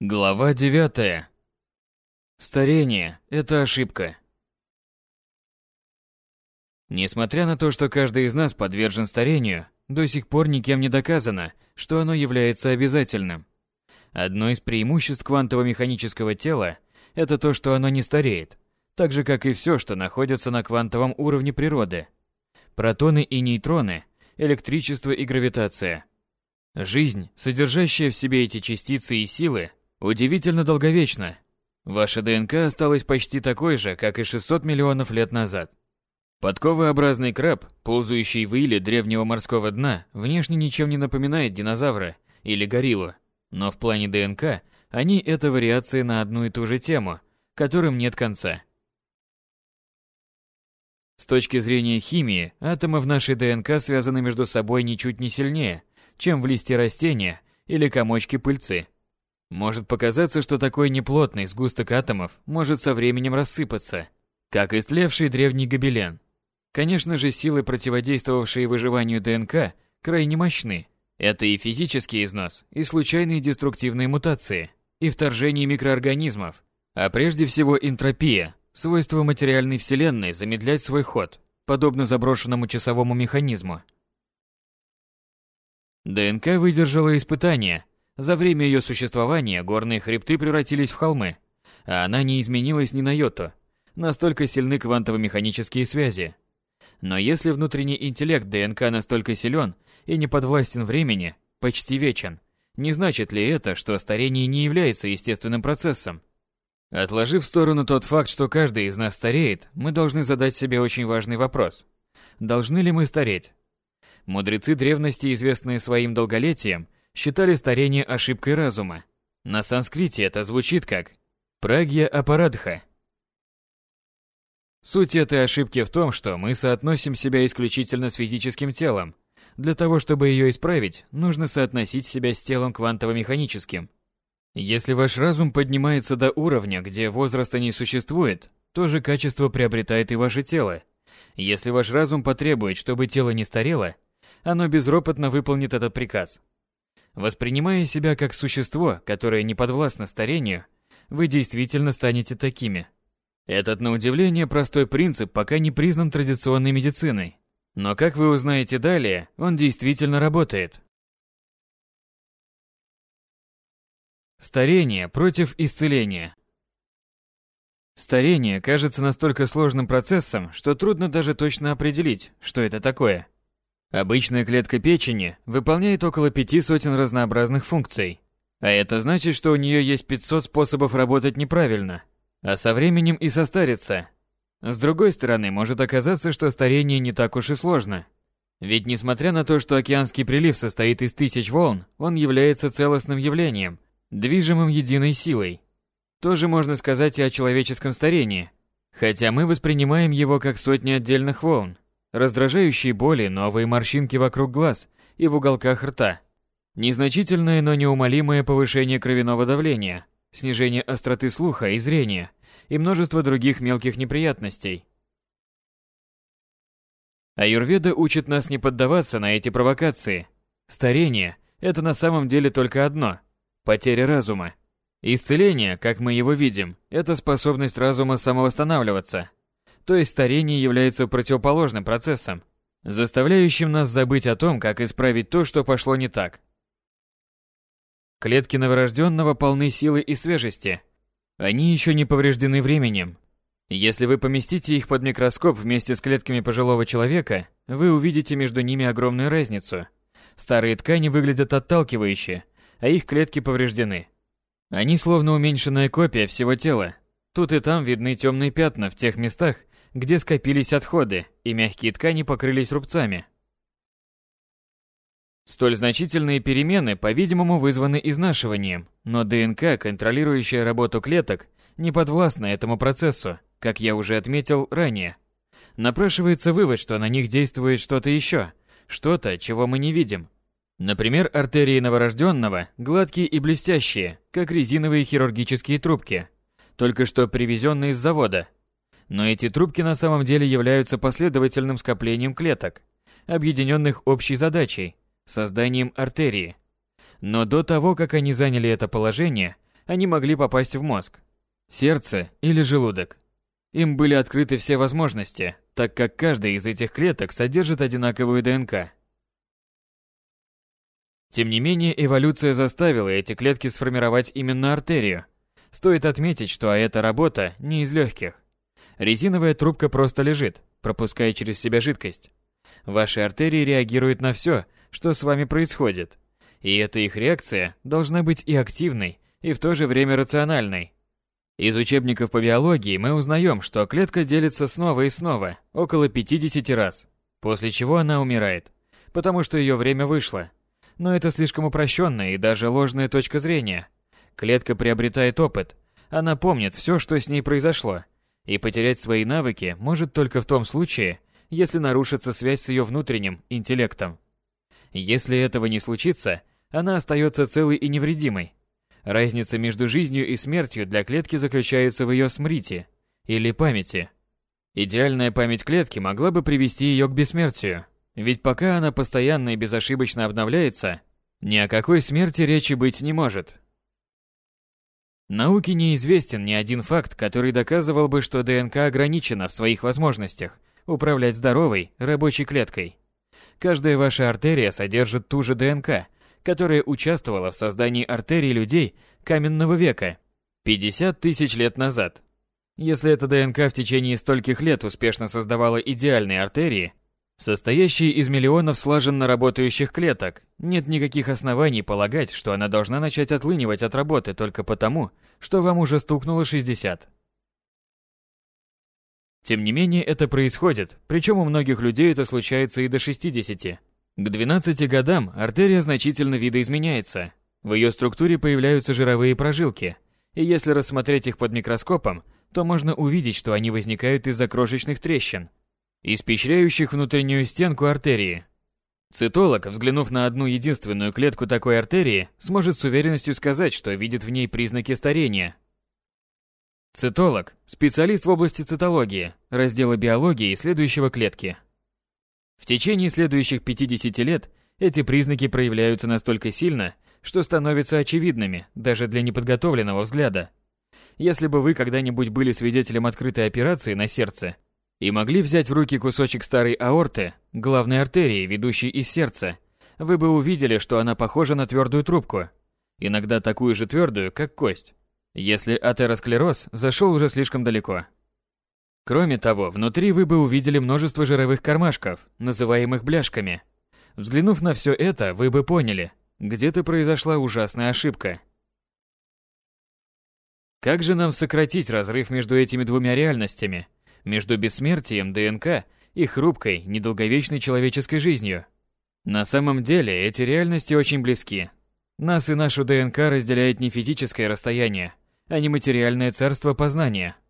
Глава 9. Старение – это ошибка. Несмотря на то, что каждый из нас подвержен старению, до сих пор никем не доказано, что оно является обязательным. Одно из преимуществ квантово-механического тела – это то, что оно не стареет, так же, как и все, что находится на квантовом уровне природы. Протоны и нейтроны, электричество и гравитация. Жизнь, содержащая в себе эти частицы и силы, Удивительно долговечно. Ваша ДНК осталась почти такой же, как и 600 миллионов лет назад. Подковообразный краб, ползающий в иле древнего морского дна, внешне ничем не напоминает динозавра или гориллу, но в плане ДНК они это вариации на одну и ту же тему, которым нет конца. С точки зрения химии, атомы в нашей ДНК связаны между собой ничуть не сильнее, чем в листе растения или комочке пыльцы. Может показаться, что такой неплотный сгусток атомов может со временем рассыпаться, как истлевший древний гобелен. Конечно же, силы, противодействовавшие выживанию ДНК, крайне мощны. Это и физический износ, и случайные деструктивные мутации, и вторжение микроорганизмов, а прежде всего энтропия, свойство материальной вселенной замедлять свой ход, подобно заброшенному часовому механизму. ДНК выдержала испытания, за время ее существования горные хребты превратились в холмы, а она не изменилась ни на йоту. Настолько сильны квантово-механические связи. Но если внутренний интеллект ДНК настолько силен и не подвластен времени, почти вечен, не значит ли это, что старение не является естественным процессом? Отложив в сторону тот факт, что каждый из нас стареет, мы должны задать себе очень важный вопрос. Должны ли мы стареть? Мудрецы древности, известные своим долголетием, считали старение ошибкой разума. На санскрите это звучит как «прагья апарадха». Суть этой ошибки в том, что мы соотносим себя исключительно с физическим телом. Для того, чтобы ее исправить, нужно соотносить себя с телом квантово-механическим. Если ваш разум поднимается до уровня, где возраста не существует, то же качество приобретает и ваше тело. Если ваш разум потребует, чтобы тело не старело, оно безропотно выполнит этот приказ. Воспринимая себя как существо, которое не подвластно старению, вы действительно станете такими. Этот, на удивление, простой принцип пока не признан традиционной медициной. Но, как вы узнаете далее, он действительно работает. Старение против исцеления. Старение кажется настолько сложным процессом, что трудно даже точно определить, что это такое. Обычная клетка печени выполняет около пяти сотен разнообразных функций. А это значит, что у нее есть 500 способов работать неправильно, а со временем и состариться. С другой стороны, может оказаться, что старение не так уж и сложно. Ведь несмотря на то, что океанский прилив состоит из тысяч волн, он является целостным явлением, движимым единой силой. Тоже можно сказать и о человеческом старении, хотя мы воспринимаем его как сотни отдельных волн. Раздражающие боли, новые морщинки вокруг глаз и в уголках рта. Незначительное, но неумолимое повышение кровяного давления, снижение остроты слуха и зрения и множество других мелких неприятностей. Аюрведа учит нас не поддаваться на эти провокации. Старение – это на самом деле только одно – потеря разума. Исцеление, как мы его видим, это способность разума самовосстанавливаться – то есть старение является противоположным процессом, заставляющим нас забыть о том, как исправить то, что пошло не так. Клетки новорожденного полны силы и свежести. Они еще не повреждены временем. Если вы поместите их под микроскоп вместе с клетками пожилого человека, вы увидите между ними огромную разницу. Старые ткани выглядят отталкивающе, а их клетки повреждены. Они словно уменьшенная копия всего тела. Тут и там видны темные пятна в тех местах, где скопились отходы, и мягкие ткани покрылись рубцами. Столь значительные перемены, по-видимому, вызваны изнашиванием, но ДНК, контролирующая работу клеток, не подвластна этому процессу, как я уже отметил ранее. Напрашивается вывод, что на них действует что-то еще, что-то, чего мы не видим. Например, артерии новорожденного гладкие и блестящие, как резиновые хирургические трубки, только что привезенные из завода – но эти трубки на самом деле являются последовательным скоплением клеток, объединенных общей задачей – созданием артерии. Но до того, как они заняли это положение, они могли попасть в мозг, сердце или желудок. Им были открыты все возможности, так как каждая из этих клеток содержит одинаковую ДНК. Тем не менее, эволюция заставила эти клетки сформировать именно артерию. Стоит отметить, что эта работа не из легких. Резиновая трубка просто лежит, пропуская через себя жидкость. Ваши артерии реагируют на все, что с вами происходит. И эта их реакция должна быть и активной, и в то же время рациональной. Из учебников по биологии мы узнаем, что клетка делится снова и снова, около 50 раз, после чего она умирает, потому что ее время вышло. Но это слишком упрощенная и даже ложная точка зрения. Клетка приобретает опыт, она помнит все, что с ней произошло, и потерять свои навыки может только в том случае, если нарушится связь с ее внутренним интеллектом. Если этого не случится, она остается целой и невредимой. Разница между жизнью и смертью для клетки заключается в ее смрите, или памяти. Идеальная память клетки могла бы привести ее к бессмертию, ведь пока она постоянно и безошибочно обновляется, ни о какой смерти речи быть не может. Науке неизвестен ни один факт, который доказывал бы, что ДНК ограничена в своих возможностях управлять здоровой, рабочей клеткой. Каждая ваша артерия содержит ту же ДНК, которая участвовала в создании артерий людей каменного века 50 тысяч лет назад. Если эта ДНК в течение стольких лет успешно создавала идеальные артерии, состоящие из миллионов слаженно работающих клеток, нет никаких оснований полагать, что она должна начать отлынивать от работы только потому, что вам уже стукнуло 60. Тем не менее, это происходит, причем у многих людей это случается и до 60. К 12 годам артерия значительно видоизменяется. В ее структуре появляются жировые прожилки, и если рассмотреть их под микроскопом, то можно увидеть, что они возникают из-за крошечных трещин, испещряющих внутреннюю стенку артерии. Цитолог, взглянув на одну единственную клетку такой артерии, сможет с уверенностью сказать, что видит в ней признаки старения. Цитолог – специалист в области цитологии, раздела биологии исследующего клетки. В течение следующих 50 лет эти признаки проявляются настолько сильно, что становятся очевидными даже для неподготовленного взгляда. Если бы вы когда-нибудь были свидетелем открытой операции на сердце и могли взять в руки кусочек старой аорты, главной артерии, ведущей из сердца, вы бы увидели, что она похожа на твердую трубку, иногда такую же твердую, как кость, если атеросклероз зашел уже слишком далеко. Кроме того, внутри вы бы увидели множество жировых кармашков, называемых бляшками. Взглянув на все это, вы бы поняли, где-то произошла ужасная ошибка. Как же нам сократить разрыв между этими двумя реальностями, между бессмертием ДНК и хрупкой, недолговечной человеческой жизнью? На самом деле, эти реальности очень близки. Нас и нашу ДНК разделяет не физическое расстояние, а не материальное царство познания –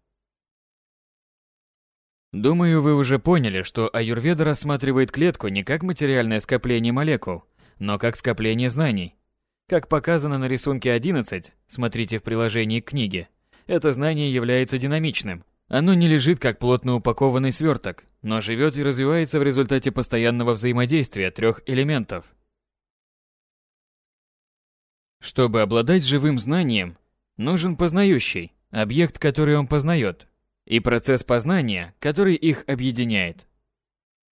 Думаю, вы уже поняли, что аюрведа рассматривает клетку не как материальное скопление молекул, но как скопление знаний. Как показано на рисунке 11, смотрите в приложении к книге, это знание является динамичным. Оно не лежит как плотно упакованный сверток, но живет и развивается в результате постоянного взаимодействия трех элементов. Чтобы обладать живым знанием, нужен познающий, объект, который он познает, и процесс познания, который их объединяет.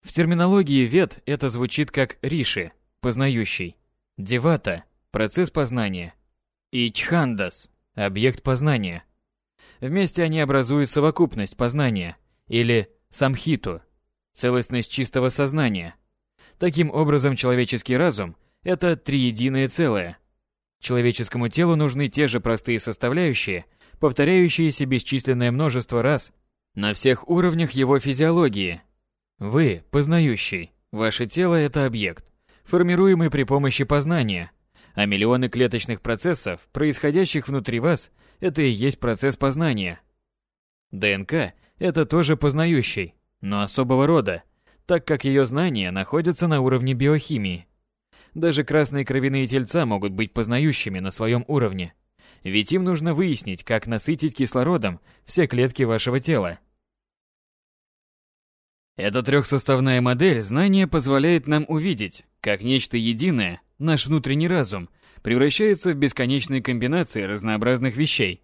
В терминологии вед это звучит как риши, познающий, девата, процесс познания, и чхандас, объект познания. Вместе они образуют совокупность познания, или самхиту, целостность чистого сознания. Таким образом, человеческий разум – это триединое целое. Человеческому телу нужны те же простые составляющие – повторяющиеся бесчисленное множество раз на всех уровнях его физиологии. Вы, познающий, ваше тело – это объект, формируемый при помощи познания, а миллионы клеточных процессов, происходящих внутри вас, это и есть процесс познания. ДНК – это тоже познающий, но особого рода, так как ее знания находятся на уровне биохимии. Даже красные кровяные тельца могут быть познающими на своем уровне – ведь им нужно выяснить, как насытить кислородом все клетки вашего тела. Эта трехсоставная модель знания позволяет нам увидеть, как нечто единое, наш внутренний разум, превращается в бесконечные комбинации разнообразных вещей.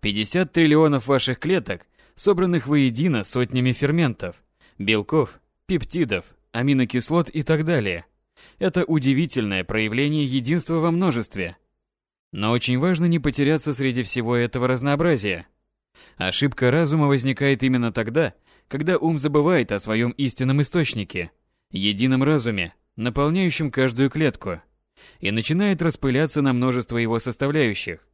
50 триллионов ваших клеток, собранных воедино сотнями ферментов, белков, пептидов, аминокислот и так далее. Это удивительное проявление единства во множестве. Но очень важно не потеряться среди всего этого разнообразия. Ошибка разума возникает именно тогда, когда ум забывает о своем истинном источнике, едином разуме, наполняющем каждую клетку, и начинает распыляться на множество его составляющих.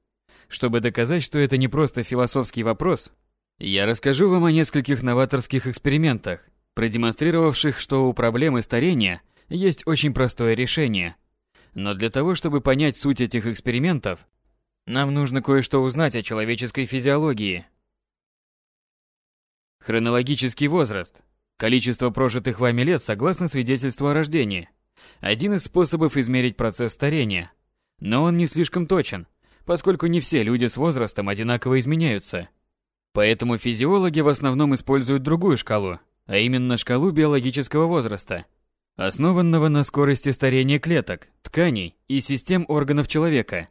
Чтобы доказать, что это не просто философский вопрос, я расскажу вам о нескольких новаторских экспериментах, продемонстрировавших, что у проблемы старения есть очень простое решение. Но для того, чтобы понять суть этих экспериментов, нам нужно кое-что узнать о человеческой физиологии. Хронологический возраст. Количество прожитых вами лет согласно свидетельству о рождении. Один из способов измерить процесс старения. Но он не слишком точен, поскольку не все люди с возрастом одинаково изменяются. Поэтому физиологи в основном используют другую шкалу, а именно шкалу биологического возраста, основанного на скорости старения клеток, тканей и систем органов человека.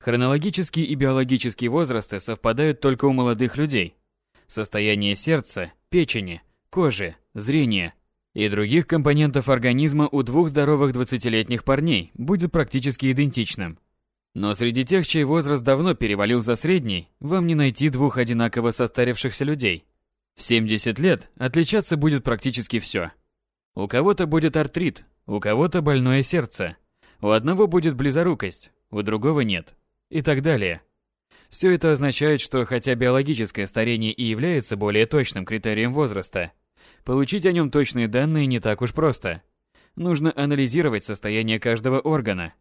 Хронологический и биологический возрасты совпадают только у молодых людей, состояние сердца, печени, кожи, зрения и других компонентов организма у двух здоровых 20-летних парней будет практически идентичным. Но среди тех, чей возраст давно перевалил за средний, вам не найти двух одинаково состарившихся людей. В 70 лет отличаться будет практически все. У кого-то будет артрит, у кого-то больное сердце, у одного будет близорукость, у другого нет, и так далее. Все это означает, что хотя биологическое старение и является более точным критерием возраста, получить о нем точные данные не так уж просто. Нужно анализировать состояние каждого органа.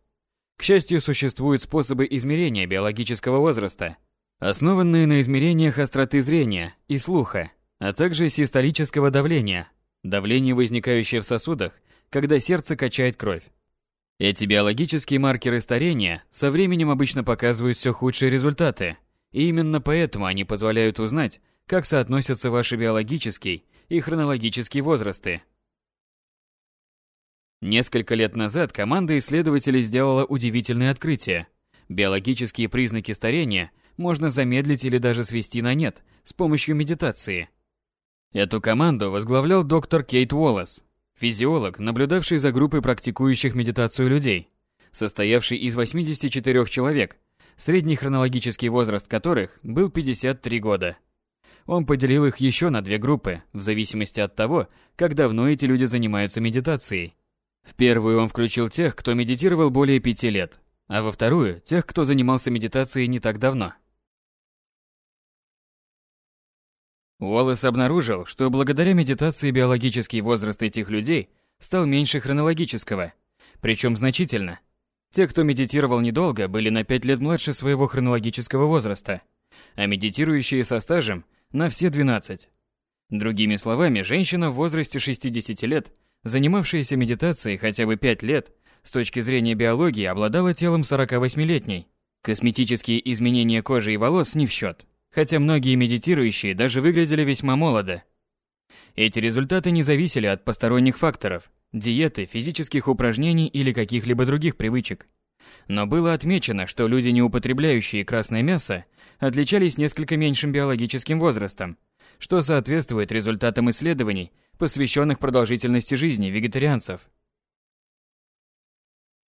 К счастью, существуют способы измерения биологического возраста, основанные на измерениях остроты зрения и слуха, а также систолического давления, давление, возникающее в сосудах, когда сердце качает кровь. Эти биологические маркеры старения со временем обычно показывают все худшие результаты, и именно поэтому они позволяют узнать, как соотносятся ваши биологический и хронологический возрасты. Несколько лет назад команда исследователей сделала удивительное открытие. Биологические признаки старения можно замедлить или даже свести на нет с помощью медитации. Эту команду возглавлял доктор Кейт Уоллес, Физиолог, наблюдавший за группой практикующих медитацию людей, состоявший из 84 человек, средний хронологический возраст которых был 53 года. Он поделил их еще на две группы, в зависимости от того, как давно эти люди занимаются медитацией. В первую он включил тех, кто медитировал более пяти лет, а во вторую – тех, кто занимался медитацией не так давно. Уоллес обнаружил, что благодаря медитации биологический возраст этих людей стал меньше хронологического, причем значительно. Те, кто медитировал недолго, были на 5 лет младше своего хронологического возраста, а медитирующие со стажем на все 12. Другими словами, женщина в возрасте 60 лет, занимавшаяся медитацией хотя бы 5 лет, с точки зрения биологии обладала телом 48-летней. Косметические изменения кожи и волос не в счет хотя многие медитирующие даже выглядели весьма молодо. Эти результаты не зависели от посторонних факторов, диеты, физических упражнений или каких-либо других привычек. Но было отмечено, что люди, не употребляющие красное мясо, отличались несколько меньшим биологическим возрастом, что соответствует результатам исследований, посвященных продолжительности жизни вегетарианцев.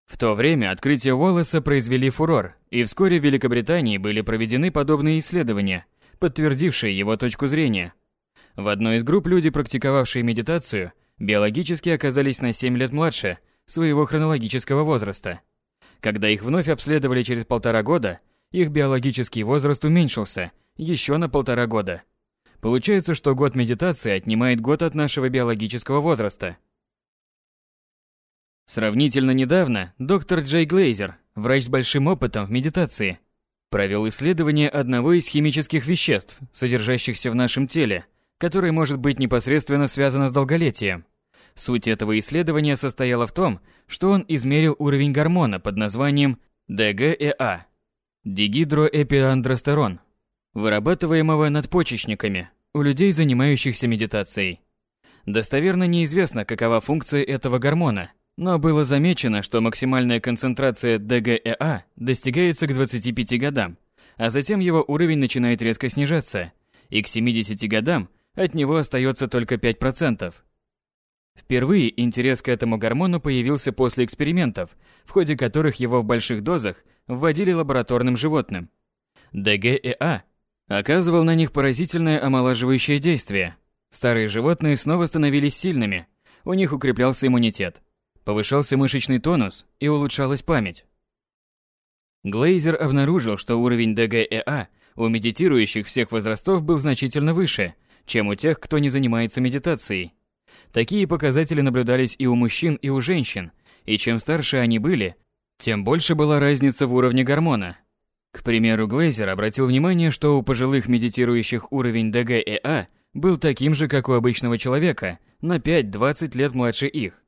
В то время открытия Уоллеса произвели фурор, и вскоре в Великобритании были проведены подобные исследования, подтвердившие его точку зрения. В одной из групп люди, практиковавшие медитацию, биологически оказались на 7 лет младше своего хронологического возраста. Когда их вновь обследовали через полтора года, их биологический возраст уменьшился еще на полтора года. Получается, что год медитации отнимает год от нашего биологического возраста – Сравнительно недавно доктор Джей Глейзер, врач с большим опытом в медитации, провел исследование одного из химических веществ, содержащихся в нашем теле, которое может быть непосредственно связано с долголетием. Суть этого исследования состояла в том, что он измерил уровень гормона под названием ДГЭА – дигидроэпиандростерон, вырабатываемого надпочечниками у людей, занимающихся медитацией. Достоверно неизвестно, какова функция этого гормона – но было замечено, что максимальная концентрация ДГЭА достигается к 25 годам, а затем его уровень начинает резко снижаться, и к 70 годам от него остается только 5%. Впервые интерес к этому гормону появился после экспериментов, в ходе которых его в больших дозах вводили лабораторным животным. ДГЭА оказывал на них поразительное омолаживающее действие. Старые животные снова становились сильными, у них укреплялся иммунитет, повышался мышечный тонус и улучшалась память. Глейзер обнаружил, что уровень ДГЭА у медитирующих всех возрастов был значительно выше, чем у тех, кто не занимается медитацией. Такие показатели наблюдались и у мужчин, и у женщин, и чем старше они были, тем больше была разница в уровне гормона. К примеру, Глейзер обратил внимание, что у пожилых медитирующих уровень ДГЭА был таким же, как у обычного человека, на 5-20 лет младше их.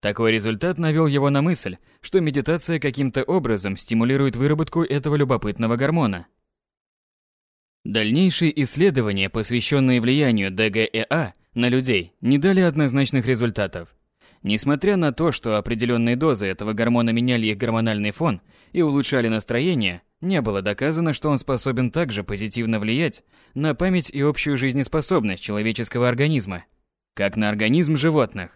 Такой результат навел его на мысль, что медитация каким-то образом стимулирует выработку этого любопытного гормона. Дальнейшие исследования, посвященные влиянию ДГЭА на людей, не дали однозначных результатов. Несмотря на то, что определенные дозы этого гормона меняли их гормональный фон и улучшали настроение, не было доказано, что он способен также позитивно влиять на память и общую жизнеспособность человеческого организма, как на организм животных.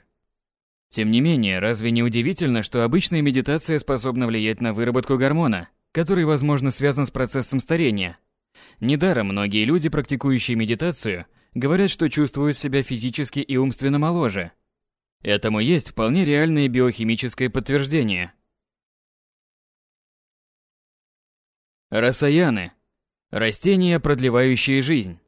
Тем не менее, разве не удивительно, что обычная медитация способна влиять на выработку гормона, который, возможно, связан с процессом старения? Недаром многие люди, практикующие медитацию, говорят, что чувствуют себя физически и умственно моложе. Этому есть вполне реальное биохимическое подтверждение. Росаяны. Растения, продлевающие жизнь.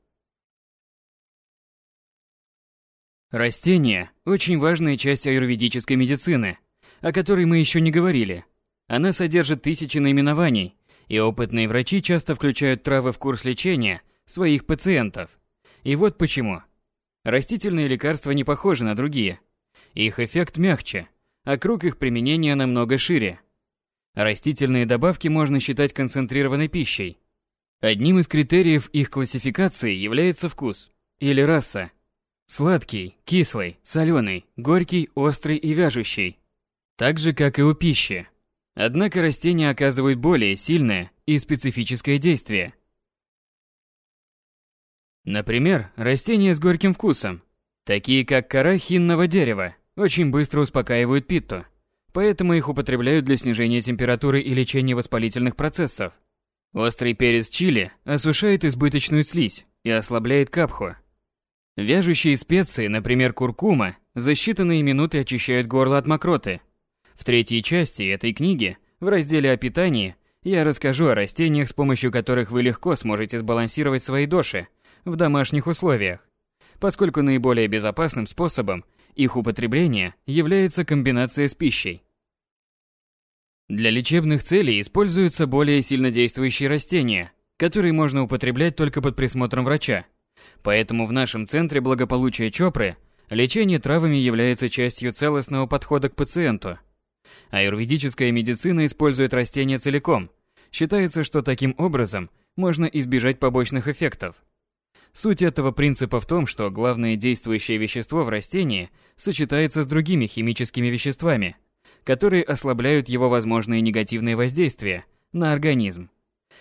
Растения – очень важная часть аюрведической медицины, о которой мы еще не говорили. Она содержит тысячи наименований, и опытные врачи часто включают травы в курс лечения своих пациентов. И вот почему. Растительные лекарства не похожи на другие. Их эффект мягче, а круг их применения намного шире. Растительные добавки можно считать концентрированной пищей. Одним из критериев их классификации является вкус или раса – Сладкий, кислый, соленый, горький, острый и вяжущий. Так же, как и у пищи. Однако растения оказывают более сильное и специфическое действие. Например, растения с горьким вкусом, такие как кора хинного дерева, очень быстро успокаивают питту, поэтому их употребляют для снижения температуры и лечения воспалительных процессов. Острый перец чили осушает избыточную слизь и ослабляет капху, Вяжущие специи, например, куркума, за считанные минуты очищают горло от мокроты. В третьей части этой книги, в разделе о питании, я расскажу о растениях, с помощью которых вы легко сможете сбалансировать свои доши в домашних условиях, поскольку наиболее безопасным способом их употребления является комбинация с пищей. Для лечебных целей используются более сильнодействующие растения, которые можно употреблять только под присмотром врача – Поэтому в нашем центре благополучия Чопры лечение травами является частью целостного подхода к пациенту. Аюрведическая медицина использует растения целиком. Считается, что таким образом можно избежать побочных эффектов. Суть этого принципа в том, что главное действующее вещество в растении сочетается с другими химическими веществами, которые ослабляют его возможные негативные воздействия на организм.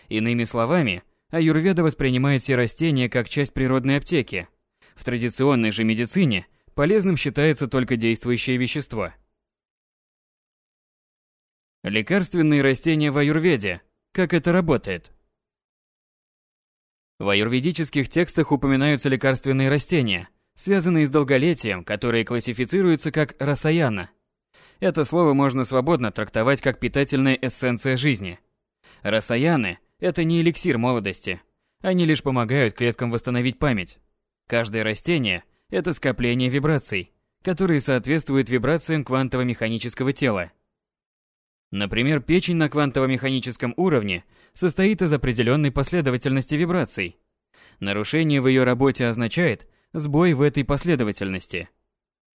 Иными словами, аюрведа воспринимает все растения как часть природной аптеки. В традиционной же медицине полезным считается только действующее вещество. Лекарственные растения в аюрведе. Как это работает? В аюрведических текстах упоминаются лекарственные растения, связанные с долголетием, которые классифицируются как расаяна. Это слово можно свободно трактовать как питательная эссенция жизни. Расаяны это не эликсир молодости. Они лишь помогают клеткам восстановить память. Каждое растение – это скопление вибраций, которые соответствуют вибрациям квантово-механического тела. Например, печень на квантово-механическом уровне состоит из определенной последовательности вибраций. Нарушение в ее работе означает сбой в этой последовательности.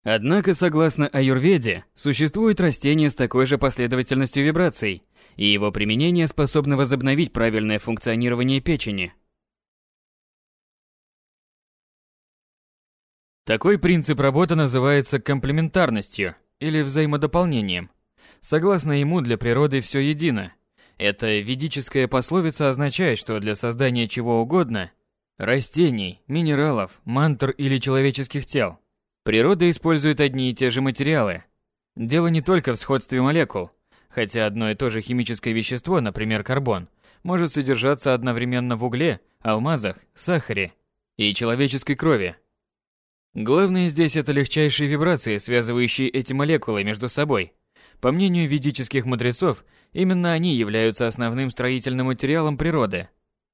Однако, согласно аюрведе, существует растение с такой же последовательностью вибраций, и его применение способно возобновить правильное функционирование печени. Такой принцип работы называется комплементарностью или взаимодополнением. Согласно ему, для природы все едино. Эта ведическая пословица означает, что для создания чего угодно – растений, минералов, мантр или человеческих тел – природа использует одни и те же материалы. Дело не только в сходстве молекул, хотя одно и то же химическое вещество, например, карбон, может содержаться одновременно в угле, алмазах, сахаре и человеческой крови. Главное здесь это легчайшие вибрации, связывающие эти молекулы между собой. По мнению ведических мудрецов, именно они являются основным строительным материалом природы.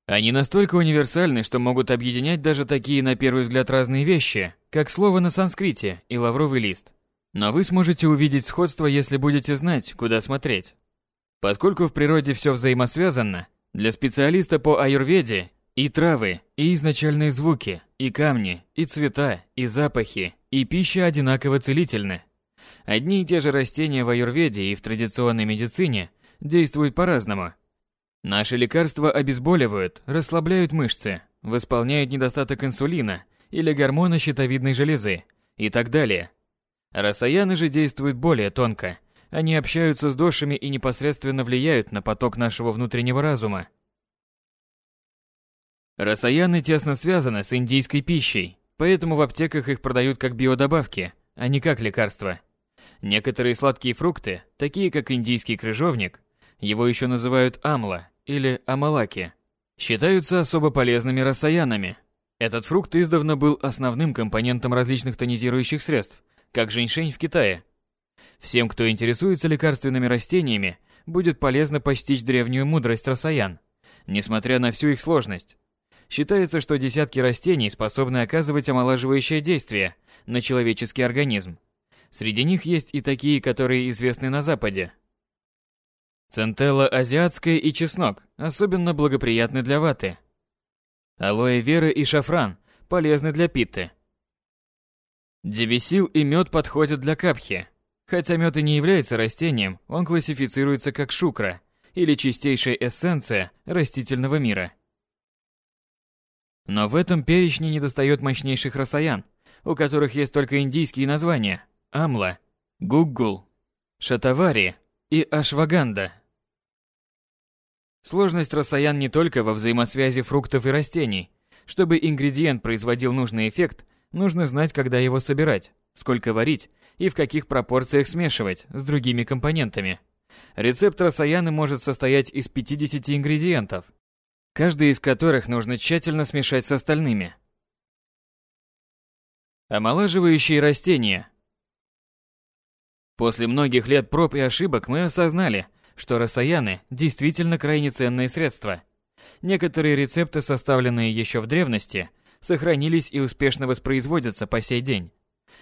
Они настолько универсальны, что могут объединять даже такие на первый взгляд разные вещи, как слово на санскрите и лавровый лист. Но вы сможете увидеть сходство, если будете знать, куда смотреть. Поскольку в природе все взаимосвязано, для специалиста по аюрведе и травы, и изначальные звуки, и камни, и цвета, и запахи, и пища одинаково целительны. Одни и те же растения в аюрведе и в традиционной медицине действуют по-разному. Наши лекарства обезболивают, расслабляют мышцы, восполняют недостаток инсулина или гормона щитовидной железы и так далее. Расаяны же действуют более тонко. Они общаются с дошами и непосредственно влияют на поток нашего внутреннего разума. Расаяны тесно связаны с индийской пищей, поэтому в аптеках их продают как биодобавки, а не как лекарства. Некоторые сладкие фрукты, такие как индийский крыжовник, его еще называют амла или амалаки, считаются особо полезными расаянами. Этот фрукт издавна был основным компонентом различных тонизирующих средств, как женьшень в Китае. Всем, кто интересуется лекарственными растениями, будет полезно постичь древнюю мудрость расаян, несмотря на всю их сложность. Считается, что десятки растений способны оказывать омолаживающее действие на человеческий организм. Среди них есть и такие, которые известны на Западе. Центелла азиатская и чеснок особенно благоприятны для ваты. Алоэ вера и шафран полезны для питты. Девисил и мед подходят для капхи. Хотя мед и не является растением, он классифицируется как шукра или чистейшая эссенция растительного мира – но в этом перечне недостает мощнейших расаян, у которых есть только индийские названия – Амла, Гуггул, Шатавари и Ашваганда. Сложность расаян не только во взаимосвязи фруктов и растений. Чтобы ингредиент производил нужный эффект, нужно знать, когда его собирать, сколько варить и в каких пропорциях смешивать с другими компонентами. Рецепт расаяны может состоять из 50 ингредиентов, каждый из которых нужно тщательно смешать с остальными. Омолаживающие растения. После многих лет проб и ошибок мы осознали, что рассаяны действительно крайне ценные средства. Некоторые рецепты, составленные еще в древности, сохранились и успешно воспроизводятся по сей день.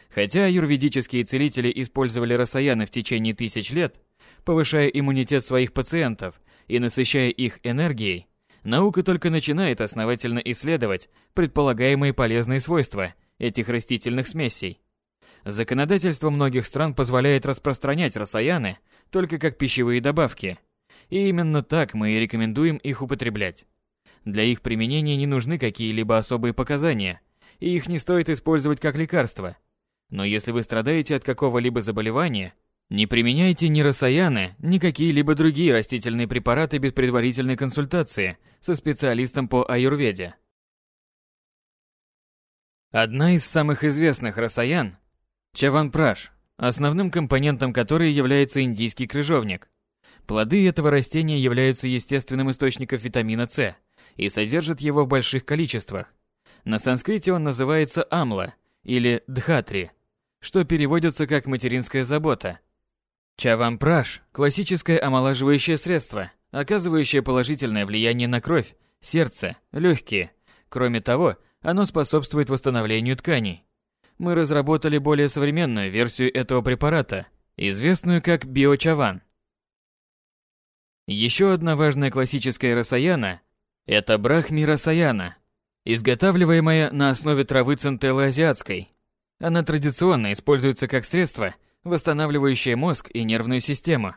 Хотя юрведические целители использовали рассаяны в течение тысяч лет, повышая иммунитет своих пациентов и насыщая их энергией, наука только начинает основательно исследовать предполагаемые полезные свойства этих растительных смесей. Законодательство многих стран позволяет распространять росаяны только как пищевые добавки, и именно так мы и рекомендуем их употреблять. Для их применения не нужны какие-либо особые показания, и их не стоит использовать как лекарство. Но если вы страдаете от какого-либо заболевания, не применяйте ни росаяны, ни какие-либо другие растительные препараты без предварительной консультации со специалистом по аюрведе. Одна из самых известных росаян – чаванпраш, основным компонентом которой является индийский крыжовник. Плоды этого растения являются естественным источником витамина С и содержат его в больших количествах. На санскрите он называется амла или дхатри, что переводится как материнская забота – Чавампраш – классическое омолаживающее средство, оказывающее положительное влияние на кровь, сердце, легкие. Кроме того, оно способствует восстановлению тканей. Мы разработали более современную версию этого препарата, известную как биочаван. Еще одна важная классическая расаяна – это брахми изготавливаемая на основе травы центеллы азиатской. Она традиционно используется как средство – восстанавливающее мозг и нервную систему.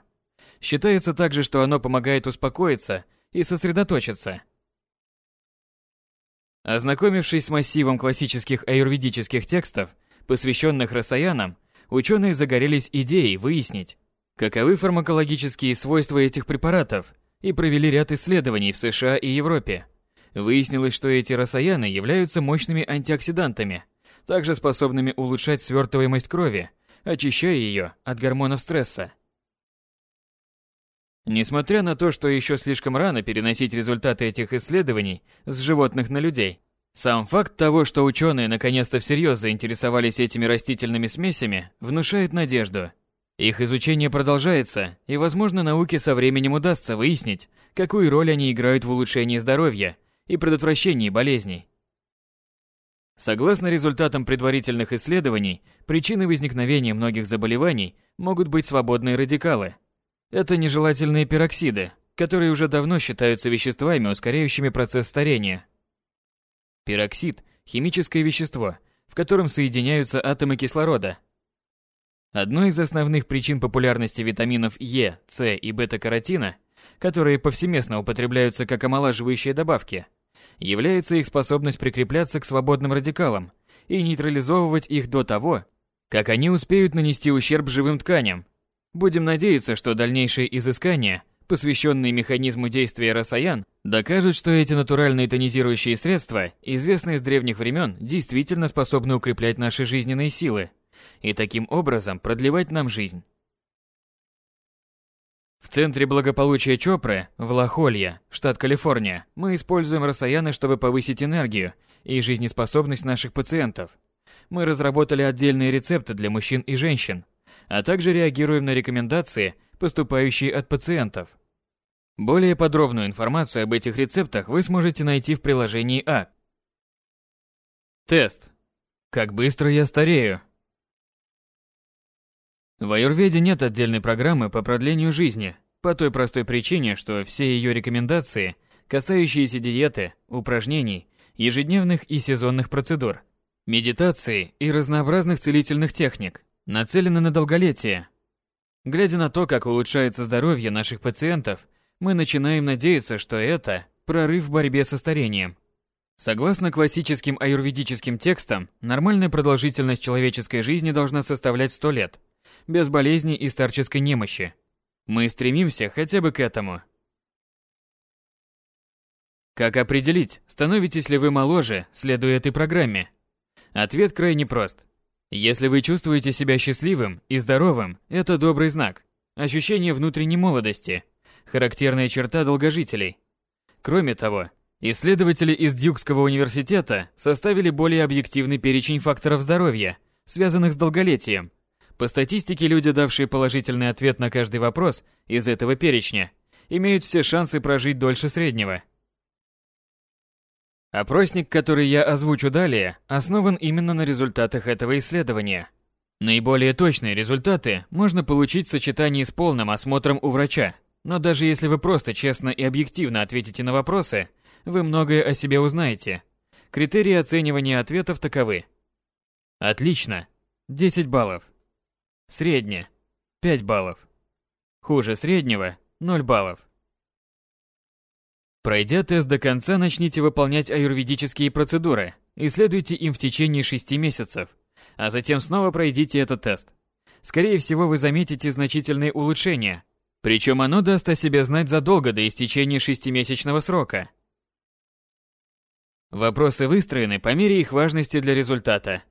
Считается также, что оно помогает успокоиться и сосредоточиться. Ознакомившись с массивом классических аюрведических текстов, посвященных расаянам, ученые загорелись идеей выяснить, каковы фармакологические свойства этих препаратов, и провели ряд исследований в США и Европе. Выяснилось, что эти росаяны являются мощными антиоксидантами, также способными улучшать свертываемость крови, очищая ее от гормонов стресса. Несмотря на то, что еще слишком рано переносить результаты этих исследований с животных на людей, сам факт того, что ученые наконец-то всерьез заинтересовались этими растительными смесями, внушает надежду. Их изучение продолжается, и, возможно, науке со временем удастся выяснить, какую роль они играют в улучшении здоровья и предотвращении болезней. Согласно результатам предварительных исследований, причиной возникновения многих заболеваний могут быть свободные радикалы – это нежелательные пероксиды, которые уже давно считаются веществами, ускоряющими процесс старения. Пероксид – химическое вещество, в котором соединяются атомы кислорода. Одной из основных причин популярности витаминов Е, С и бета-каротина, которые повсеместно употребляются как омолаживающие добавки, является их способность прикрепляться к свободным радикалам и нейтрализовывать их до того, как они успеют нанести ущерб живым тканям Будем надеяться, что дальнейшие изыскания, посвященные механизму действия росаян, докажут, что эти натуральные тонизирующие средства, известные с древних времен, действительно способны укреплять наши жизненные силы и таким образом продлевать нам жизнь. В центре благополучия Чопры, в Лахолье, штат Калифорния, мы используем росаяны, чтобы повысить энергию и жизнеспособность наших пациентов. Мы разработали отдельные рецепты для мужчин и женщин, а также реагируем на рекомендации, поступающие от пациентов. Более подробную информацию об этих рецептах вы сможете найти в приложении А. Тест. Как быстро я старею? В аюрведе нет отдельной программы по продлению жизни, по той простой причине, что все ее рекомендации, касающиеся диеты, упражнений, ежедневных и сезонных процедур, медитации и разнообразных целительных техник, нацелены на долголетие. Глядя на то, как улучшается здоровье наших пациентов, мы начинаем надеяться, что это прорыв в борьбе со старением. Согласно классическим аюрведическим текстам, нормальная продолжительность человеческой жизни должна составлять 100 лет, без болезней и старческой немощи. Мы стремимся хотя бы к этому. Как определить, становитесь ли вы моложе, следуя этой программе? Ответ крайне прост. Если вы чувствуете себя счастливым и здоровым, это добрый знак. Ощущение внутренней молодости – характерная черта долгожителей. Кроме того, исследователи из Дюкского университета составили более объективный перечень факторов здоровья, связанных с долголетием. По статистике, люди, давшие положительный ответ на каждый вопрос из этого перечня, имеют все шансы прожить дольше среднего – Опросник, который я озвучу далее, основан именно на результатах этого исследования. Наиболее точные результаты можно получить в сочетании с полным осмотром у врача, но даже если вы просто честно и объективно ответите на вопросы, вы многое о себе узнаете. Критерии оценивания ответов таковы. Отлично. 10 баллов. Средне. 5 баллов. Хуже среднего. 0 баллов. Пройдя тест до конца, начните выполнять аюрведические процедуры и следуйте им в течение 6 месяцев, а затем снова пройдите этот тест. Скорее всего, вы заметите значительные улучшения, причем оно даст о себе знать задолго до истечения шестимесячного срока. Вопросы выстроены по мере их важности для результата.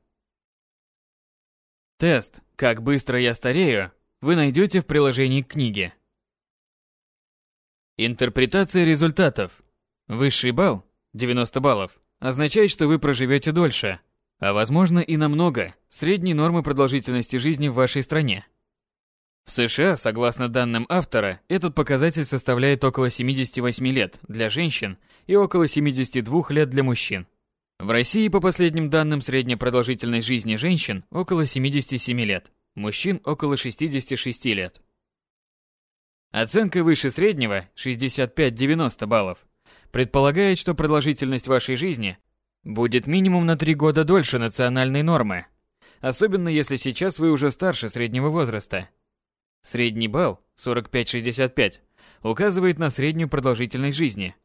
Тест «Как быстро я старею» вы найдете в приложении к книге. Интерпретация результатов. Высший балл, 90 баллов, означает, что вы проживете дольше, а возможно и намного, средней нормы продолжительности жизни в вашей стране. В США, согласно данным автора, этот показатель составляет около 78 лет для женщин и около 72 лет для мужчин. В России, по последним данным, средняя продолжительность жизни женщин около 77 лет, мужчин около 66 лет. Оценка выше среднего 65-90 баллов предполагает, что продолжительность вашей жизни будет минимум на 3 года дольше национальной нормы, особенно если сейчас вы уже старше среднего возраста. Средний балл 45-65 указывает на среднюю продолжительность жизни.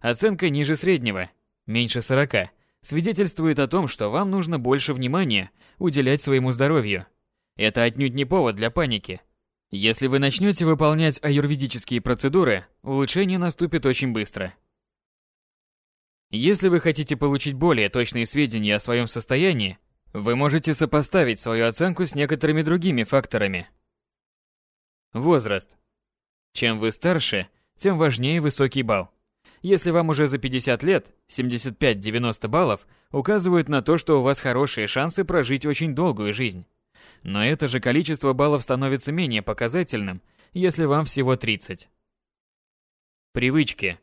Оценка ниже среднего, меньше 40, свидетельствует о том, что вам нужно больше внимания уделять своему здоровью. это отнюдь не повод для паники. Если вы начнете выполнять аюрведические процедуры, улучшение наступит очень быстро. Если вы хотите получить более точные сведения о своем состоянии, вы можете сопоставить свою оценку с некоторыми другими факторами. Возраст. Чем вы старше, тем важнее высокий балл. Если вам уже за 50 лет, 75-90 баллов указывают на то, что у вас хорошие шансы прожить очень долгую жизнь. Но это же количество баллов становится менее показательным, если вам всего 30. Привычки.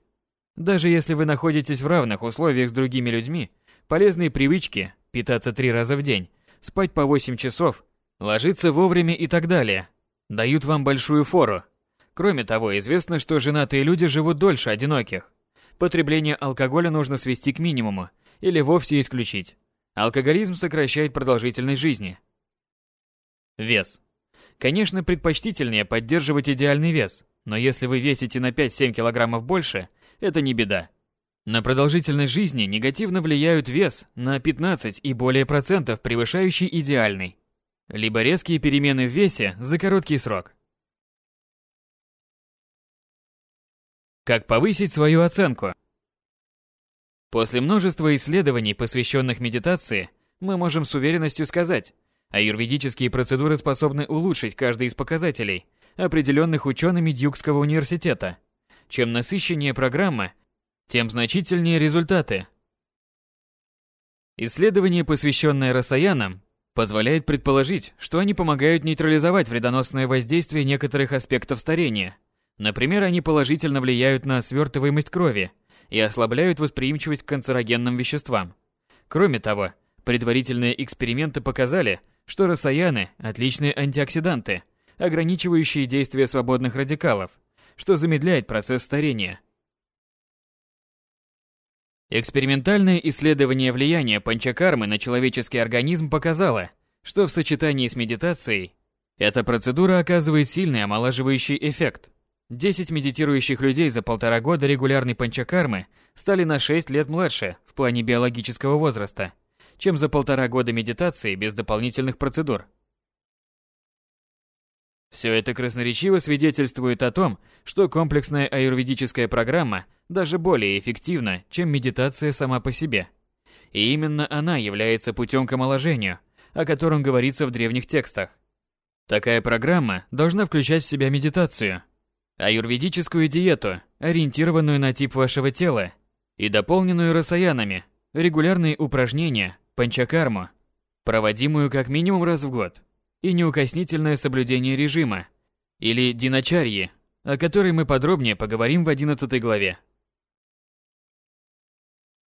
Даже если вы находитесь в равных условиях с другими людьми, полезные привычки – питаться три раза в день, спать по 8 часов, ложиться вовремя и так далее – дают вам большую фору. Кроме того, известно, что женатые люди живут дольше одиноких. Потребление алкоголя нужно свести к минимуму или вовсе исключить. Алкоголизм сокращает продолжительность жизни. Вес. Конечно, предпочтительнее поддерживать идеальный вес, но если вы весите на 5-7 килограммов больше, это не беда. На продолжительность жизни негативно влияют вес на 15 и более процентов превышающий идеальный, либо резкие перемены в весе за короткий срок. Как повысить свою оценку? После множества исследований, посвященных медитации, мы можем с уверенностью сказать, аюрведические процедуры способны улучшить каждый из показателей, определенных учеными Дьюкского университета. Чем насыщеннее программа, тем значительнее результаты. Исследование, посвященное рассаянам, позволяет предположить, что они помогают нейтрализовать вредоносное воздействие некоторых аспектов старения – Например, они положительно влияют на свертываемость крови и ослабляют восприимчивость к канцерогенным веществам. Кроме того, предварительные эксперименты показали, что рассаяны – отличные антиоксиданты, ограничивающие действие свободных радикалов, что замедляет процесс старения. Экспериментальное исследование влияния панчакармы на человеческий организм показало, что в сочетании с медитацией эта процедура оказывает сильный омолаживающий эффект. 10 медитирующих людей за полтора года регулярной панчакармы стали на 6 лет младше в плане биологического возраста, чем за полтора года медитации без дополнительных процедур. Все это красноречиво свидетельствует о том, что комплексная аюрведическая программа даже более эффективна, чем медитация сама по себе. И именно она является путем к омоложению, о котором говорится в древних текстах. Такая программа должна включать в себя медитацию – аюрведическую диету, ориентированную на тип вашего тела, и дополненную расаянами, регулярные упражнения, панчакарму, проводимую как минимум раз в год, и неукоснительное соблюдение режима, или диначарьи, о которой мы подробнее поговорим в 11 главе.